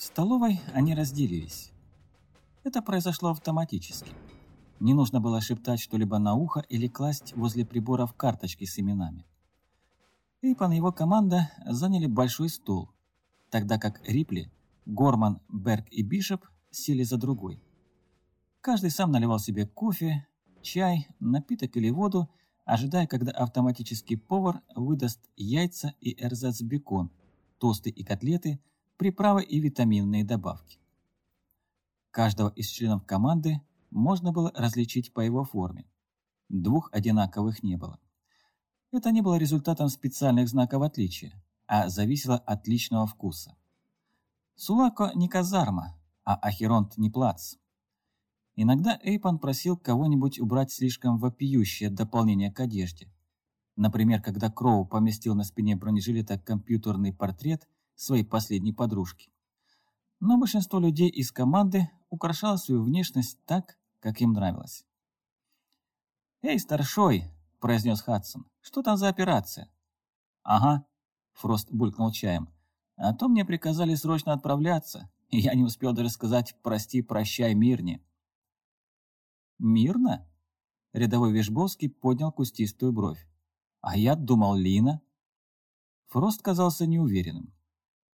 В столовой они разделились. Это произошло автоматически. Не нужно было шептать что-либо на ухо или класть возле приборов карточки с именами. Эйпан и его команда заняли большой стол, тогда как Рипли, Горман, Берг и Бишоп сели за другой. Каждый сам наливал себе кофе, чай, напиток или воду, ожидая, когда автоматический повар выдаст яйца и эрзац-бекон, тосты и котлеты, приправы и витаминные добавки. Каждого из членов команды можно было различить по его форме. Двух одинаковых не было. Это не было результатом специальных знаков отличия, а зависело от личного вкуса. Сулако не казарма, а Ахеронт не плац. Иногда Эйпан просил кого-нибудь убрать слишком вопиющее дополнение к одежде. Например, когда Кроу поместил на спине бронежилета компьютерный портрет своей последней подружки. Но большинство людей из команды украшало свою внешность так, как им нравилось. «Эй, старшой!» – произнес Хадсон. «Что там за операция?» «Ага», – Фрост булькнул чаем. «А то мне приказали срочно отправляться, и я не успел даже сказать «прости, прощай, мирне». «Мирно?» – рядовой Вишбовский поднял кустистую бровь. «А я думал, Лина». Фрост казался неуверенным.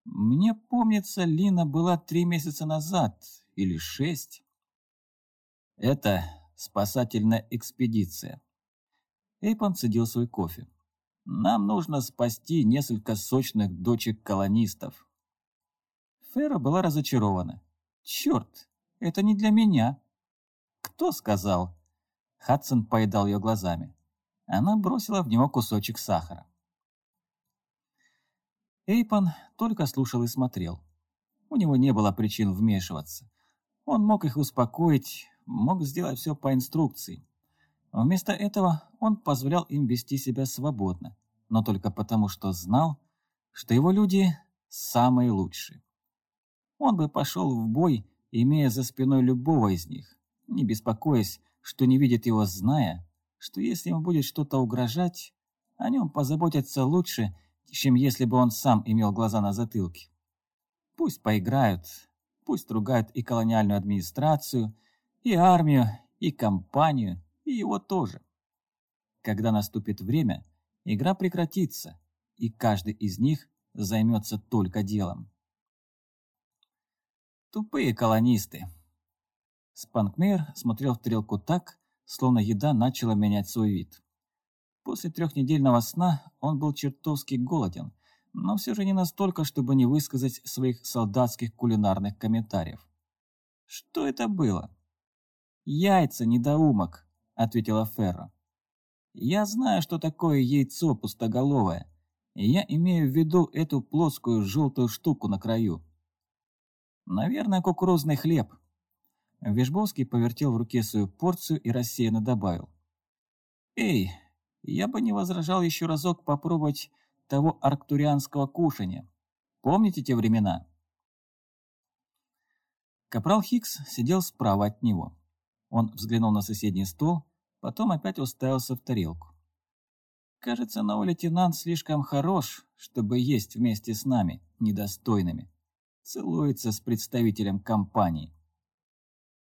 «Мне помнится, Лина была три месяца назад, или шесть». «Это спасательная экспедиция», Эйпон цедил свой кофе. «Нам нужно спасти несколько сочных дочек колонистов». Фера была разочарована. «Черт, это не для меня». «Кто сказал?» Хадсон поедал ее глазами. Она бросила в него кусочек сахара. Эйпон только слушал и смотрел. У него не было причин вмешиваться. Он мог их успокоить, мог сделать все по инструкции. Вместо этого он позволял им вести себя свободно, но только потому, что знал, что его люди самые лучшие. Он бы пошел в бой, имея за спиной любого из них, не беспокоясь, что не видит его, зная, что если ему будет что-то угрожать, о нем позаботятся лучше, чем если бы он сам имел глаза на затылке. Пусть поиграют, пусть ругают и колониальную администрацию, и армию, и компанию, и его тоже. Когда наступит время, игра прекратится, и каждый из них займется только делом. Тупые колонисты. Спанкмейер смотрел в тарелку так, словно еда начала менять свой вид. После трехнедельного сна он был чертовски голоден, но все же не настолько, чтобы не высказать своих солдатских кулинарных комментариев. Что это было? Яйца, недоумок, ответила Ферро. «Я знаю, что такое яйцо пустоголовое, и я имею в виду эту плоскую желтую штуку на краю. Наверное, кукурузный хлеб». Вишбовский повертел в руке свою порцию и рассеянно добавил. «Эй, я бы не возражал еще разок попробовать того арктурианского кушания. Помните те времена?» Капрал Хикс сидел справа от него. Он взглянул на соседний стол, потом опять уставился в тарелку. «Кажется, новый лейтенант слишком хорош, чтобы есть вместе с нами, недостойными. Целуется с представителем компании».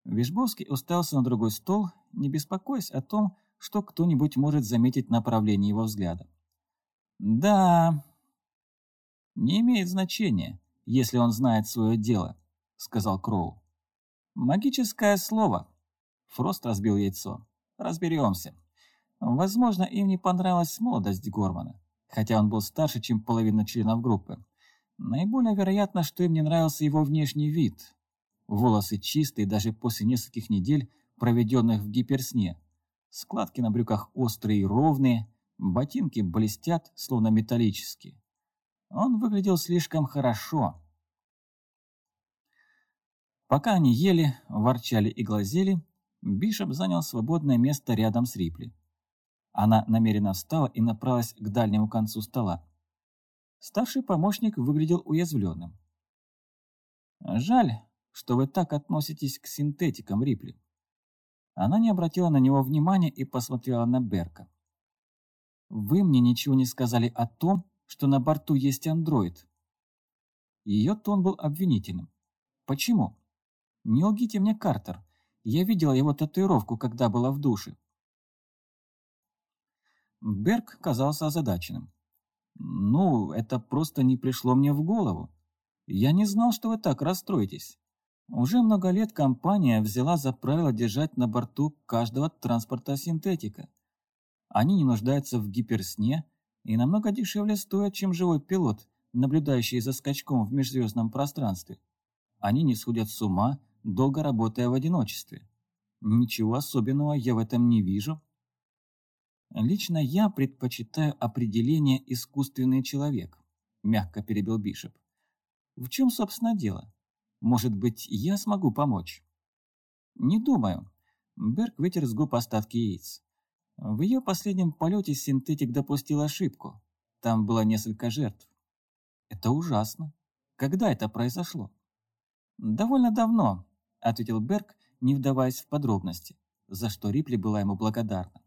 Вишбовский уставился на другой стол, не беспокоясь о том, что кто-нибудь может заметить направление его взгляда. «Да, не имеет значения, если он знает свое дело», — сказал Кроу. «Магическое слово», Фрост разбил яйцо. Разберемся. Возможно, им не понравилась молодость Гормана, хотя он был старше, чем половина членов группы. Наиболее вероятно, что им не нравился его внешний вид. Волосы чистые даже после нескольких недель, проведенных в гиперсне. Складки на брюках острые и ровные, ботинки блестят, словно металлические. Он выглядел слишком хорошо. Пока они ели, ворчали и глазели, Бишоп занял свободное место рядом с Рипли. Она намеренно встала и направилась к дальнему концу стола. Старший помощник выглядел уязвленным. «Жаль, что вы так относитесь к синтетикам, Рипли». Она не обратила на него внимания и посмотрела на Берка. «Вы мне ничего не сказали о том, что на борту есть андроид». Ее тон был обвинительным. Почему? Не лгите мне, Картер. Я видела его татуировку, когда была в душе. Берг казался озадаченным. «Ну, это просто не пришло мне в голову. Я не знал, что вы так расстроитесь. Уже много лет компания взяла за правило держать на борту каждого транспорта синтетика. Они не нуждаются в гиперсне и намного дешевле стоят, чем живой пилот, наблюдающий за скачком в межзвездном пространстве. Они не сходят с ума, долго работая в одиночестве. Ничего особенного я в этом не вижу. Лично я предпочитаю определение «искусственный человек», мягко перебил Бишоп. В чем, собственно, дело? Может быть, я смогу помочь? Не думаю. Берг вытер с губ остатки яиц. В ее последнем полете синтетик допустил ошибку. Там было несколько жертв. Это ужасно. Когда это произошло? Довольно давно, ответил Берг, не вдаваясь в подробности, за что Рипли была ему благодарна.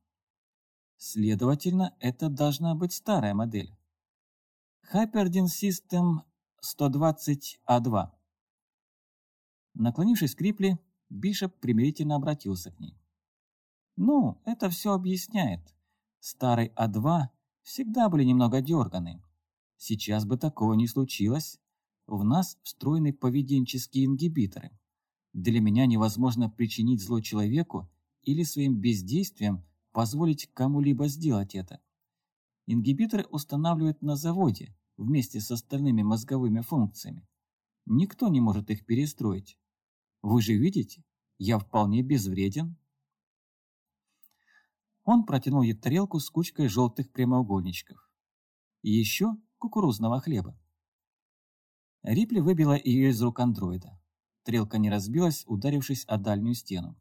Следовательно, это должна быть старая модель. Hyperdin System 120А2. Наклонившись к Рипли, Бишоп примирительно обратился к ней. «Ну, это все объясняет. Старый А2 всегда были немного дерганы. Сейчас бы такого не случилось. В нас встроены поведенческие ингибиторы. Для меня невозможно причинить зло человеку или своим бездействием позволить кому-либо сделать это. Ингибиторы устанавливают на заводе вместе с остальными мозговыми функциями. Никто не может их перестроить. Вы же видите, я вполне безвреден. Он протянул ей тарелку с кучкой желтых прямоугольничков. И еще кукурузного хлеба. Рипли выбила ее из рук андроида. Тарелка не разбилась, ударившись о дальнюю стену.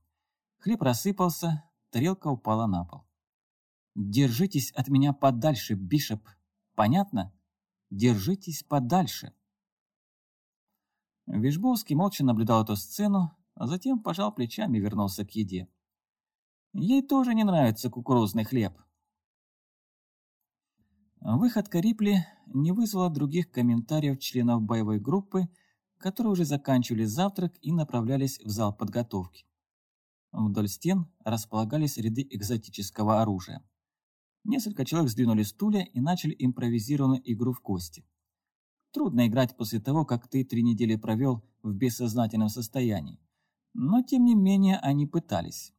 Хлеб рассыпался, тарелка упала на пол. «Держитесь от меня подальше, Бишоп. Понятно? Держитесь подальше!» Вишбовский молча наблюдал эту сцену, а затем пожал плечами и вернулся к еде. Ей тоже не нравится кукурузный хлеб. Выходка Рипли не вызвала других комментариев членов боевой группы, которые уже заканчивали завтрак и направлялись в зал подготовки. Вдоль стен располагались ряды экзотического оружия. Несколько человек сдвинули стулья и начали импровизированную игру в кости. Трудно играть после того, как ты три недели провел в бессознательном состоянии. Но, тем не менее, они пытались.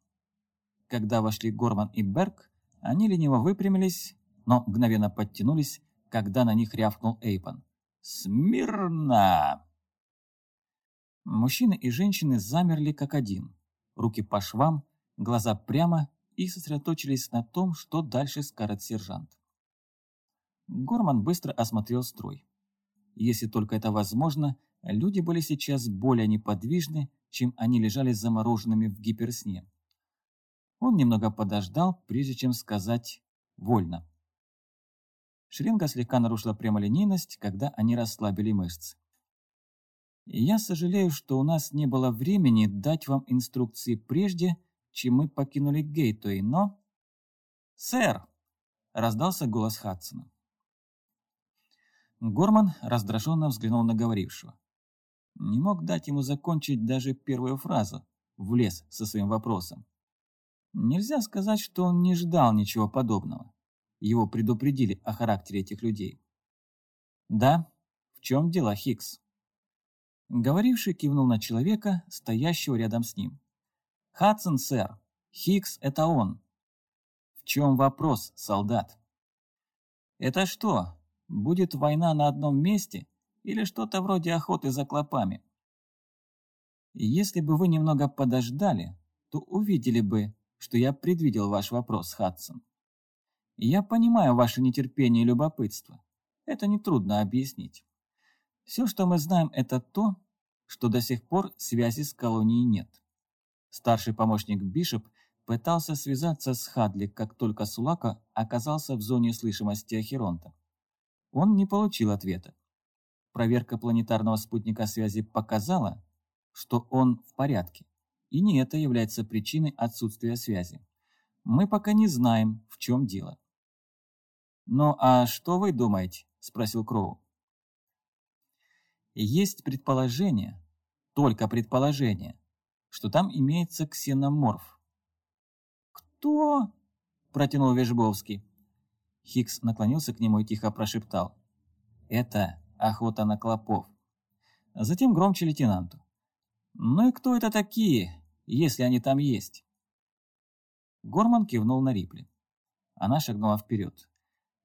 Когда вошли Горман и Берг, они лениво выпрямились, но мгновенно подтянулись, когда на них рявкнул Эйпон. «Смирно!» Мужчины и женщины замерли как один. Руки по швам, глаза прямо и сосредоточились на том, что дальше скажет сержант. Горман быстро осмотрел строй. Если только это возможно, люди были сейчас более неподвижны, чем они лежали замороженными в гиперсне. Он немного подождал, прежде чем сказать «вольно». Шринга слегка нарушила прямолинейность, когда они расслабили мышцы. «Я сожалею, что у нас не было времени дать вам инструкции прежде, чем мы покинули Гейтуэй, но...» «Сэр!» — раздался голос Хадсона. Горман раздраженно взглянул на говорившего. Не мог дать ему закончить даже первую фразу, влез со своим вопросом. Нельзя сказать, что он не ждал ничего подобного. Его предупредили о характере этих людей. «Да, в чем дело, Хикс?» Говоривший кивнул на человека, стоящего рядом с ним. «Хадсон, сэр. Хикс — это он». «В чем вопрос, солдат?» «Это что, Будет война на одном месте или что-то вроде охоты за клопами. Если бы вы немного подождали, то увидели бы, что я предвидел ваш вопрос, Хадсон. Я понимаю ваше нетерпение и любопытство. Это нетрудно объяснить. Все, что мы знаем, это то, что до сих пор связи с колонией нет. Старший помощник Бишоп пытался связаться с Хадли, как только Сулака оказался в зоне слышимости Ахеронта. Он не получил ответа. Проверка планетарного спутника связи показала, что он в порядке, и не это является причиной отсутствия связи. Мы пока не знаем, в чем дело. «Ну а что вы думаете?» – спросил Кроу. Есть предположение, только предположение, что там имеется ксеноморф. «Кто?» – протянул Вежбовский. Хикс наклонился к нему и тихо прошептал. «Это охота на клопов». Затем громче лейтенанту. «Ну и кто это такие, если они там есть?» Горман кивнул на Рипли. Она шагнула вперед.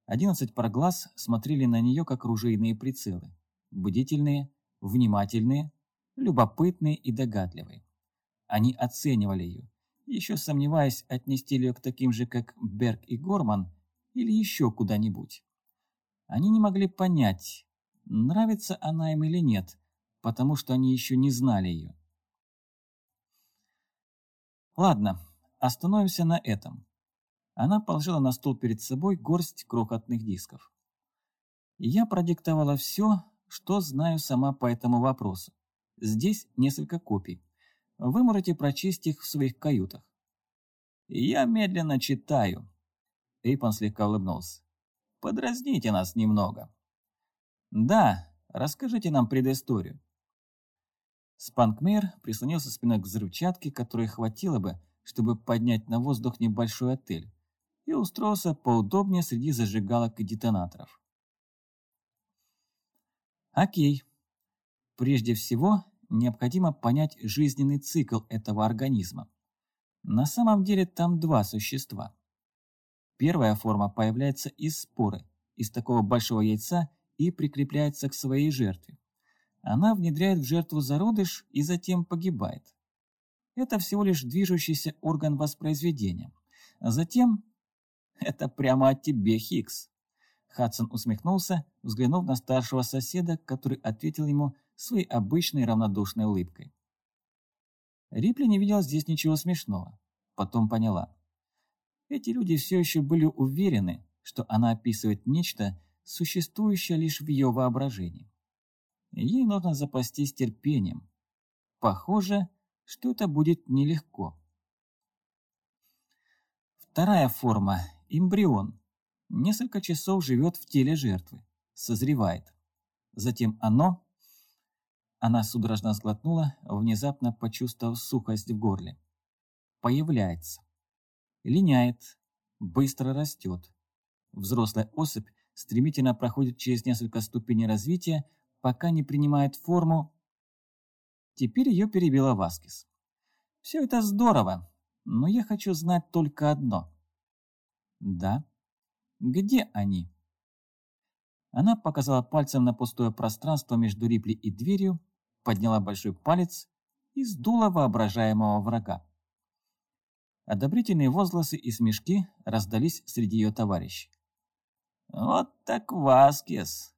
Одиннадцать пар глаз смотрели на нее, как ружейные прицелы. Бдительные, внимательные, любопытные и догадливые. Они оценивали ее, еще сомневаясь, отнести ее к таким же, как Берг и Горман, или еще куда-нибудь. Они не могли понять, нравится она им или нет, потому что они еще не знали ее. Ладно, остановимся на этом. Она положила на стол перед собой горсть крохотных дисков. Я продиктовала все, что знаю сама по этому вопросу. Здесь несколько копий. Вы можете прочесть их в своих каютах. Я медленно читаю. Эйпон слегка улыбнулся. Подразните нас немного. Да, расскажите нам предысторию. Спанкмейр прислонился спиной к взрывчатке, которой хватило бы, чтобы поднять на воздух небольшой отель, и устроился поудобнее среди зажигалок и детонаторов. Окей. Прежде всего, необходимо понять жизненный цикл этого организма. На самом деле там два существа. Первая форма появляется из споры, из такого большого яйца и прикрепляется к своей жертве. Она внедряет в жертву зародыш и затем погибает. Это всего лишь движущийся орган воспроизведения. Затем... Это прямо от тебе, Хикс. Хадсон усмехнулся, взглянув на старшего соседа, который ответил ему своей обычной равнодушной улыбкой. Рипли не видела здесь ничего смешного. Потом поняла. Эти люди все еще были уверены, что она описывает нечто, существующее лишь в ее воображении. Ей нужно запастись терпением. Похоже, что это будет нелегко. Вторая форма – эмбрион. Несколько часов живет в теле жертвы, созревает. Затем оно... Она судорожно сглотнула, внезапно почувствовав сухость в горле. Появляется. Линяет, быстро растет. Взрослая особь стремительно проходит через несколько ступеней развития, пока не принимает форму... Теперь ее перебила Васкис. Все это здорово, но я хочу знать только одно. Да? Где они? Она показала пальцем на пустое пространство между Рипли и дверью, подняла большой палец и сдула воображаемого врага. Одобрительные возгласы и смешки раздались среди ее товарищей. «Вот так Васкес!»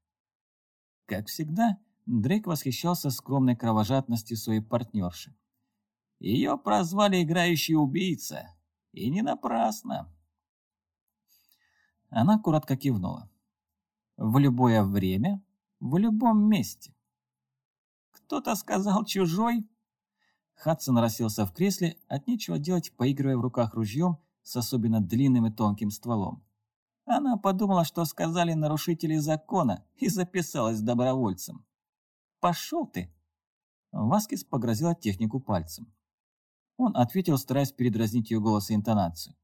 Как всегда, Дрейк восхищался скромной кровожадностью своей партнерши. Ее прозвали «играющий убийца», и не напрасно. Она коротко кивнула. В любое время, в любом месте. Кто-то сказал «чужой»? Хадсон расселся в кресле, от нечего делать, поигрывая в руках ружьем с особенно длинным и тонким стволом. Она подумала, что сказали нарушители закона, и записалась добровольцем. «Пошел ты!» Васкис погрозила технику пальцем. Он ответил, стараясь передразнить ее голос и интонацию.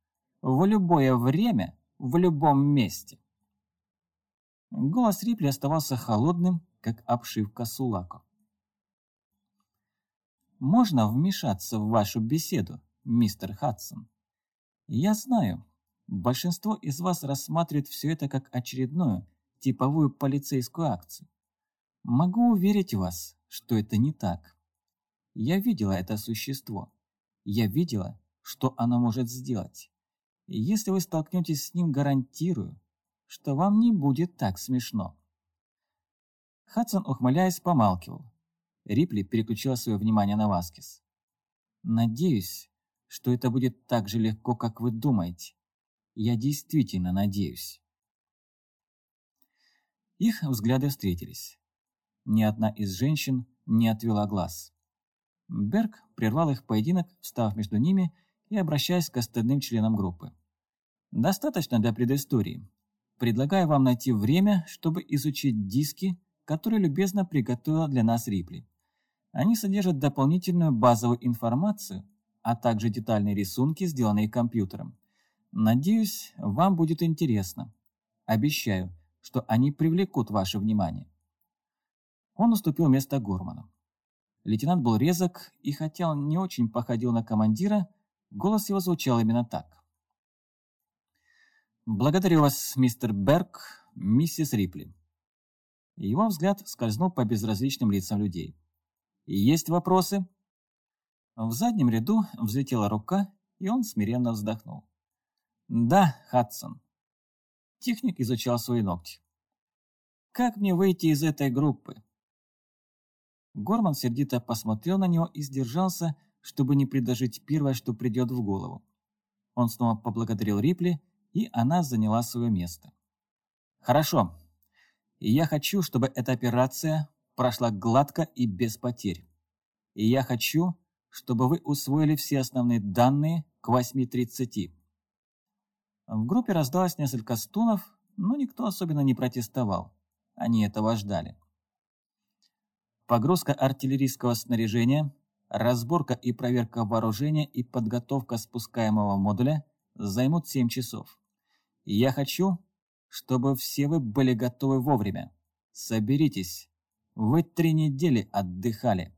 «В любое время, в любом месте». Голос Рипли оставался холодным, как обшивка Сулако. «Можно вмешаться в вашу беседу, мистер Хадсон? Я знаю, Большинство из вас рассматривает все это как очередную, типовую полицейскую акцию. Могу уверить вас, что это не так. Я видела это существо. Я видела, что оно может сделать. И если вы столкнетесь с ним, гарантирую, что вам не будет так смешно. Хадсон, ухмыляясь, помалкивал. Рипли переключила свое внимание на Васкис. «Надеюсь, что это будет так же легко, как вы думаете. Я действительно надеюсь. Их взгляды встретились. Ни одна из женщин не отвела глаз. Берг прервал их поединок, встав между ними и обращаясь к остальным членам группы. «Достаточно для предыстории. Предлагаю вам найти время, чтобы изучить диски, которые любезно приготовила для нас Рипли. Они содержат дополнительную базовую информацию, а также детальные рисунки, сделанные компьютером. Надеюсь, вам будет интересно. Обещаю, что они привлекут ваше внимание. Он уступил место Горману. Лейтенант был резок, и хотя он не очень походил на командира, голос его звучал именно так. «Благодарю вас, мистер Берг, миссис Рипли». Его взгляд скользнул по безразличным лицам людей. «Есть вопросы?» В заднем ряду взлетела рука, и он смиренно вздохнул. «Да, Хадсон». Техник изучал свои ногти. «Как мне выйти из этой группы?» Горман сердито посмотрел на него и сдержался, чтобы не предложить первое, что придет в голову. Он снова поблагодарил Рипли, и она заняла свое место. «Хорошо. И я хочу, чтобы эта операция прошла гладко и без потерь. И я хочу, чтобы вы усвоили все основные данные к 8.30». В группе раздалось несколько стунов, но никто особенно не протестовал. Они этого ждали. Погрузка артиллерийского снаряжения, разборка и проверка вооружения и подготовка спускаемого модуля займут 7 часов. И я хочу, чтобы все вы были готовы вовремя. Соберитесь. Вы три недели отдыхали.